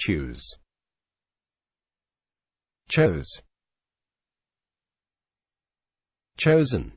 choose. Chose. Chosen.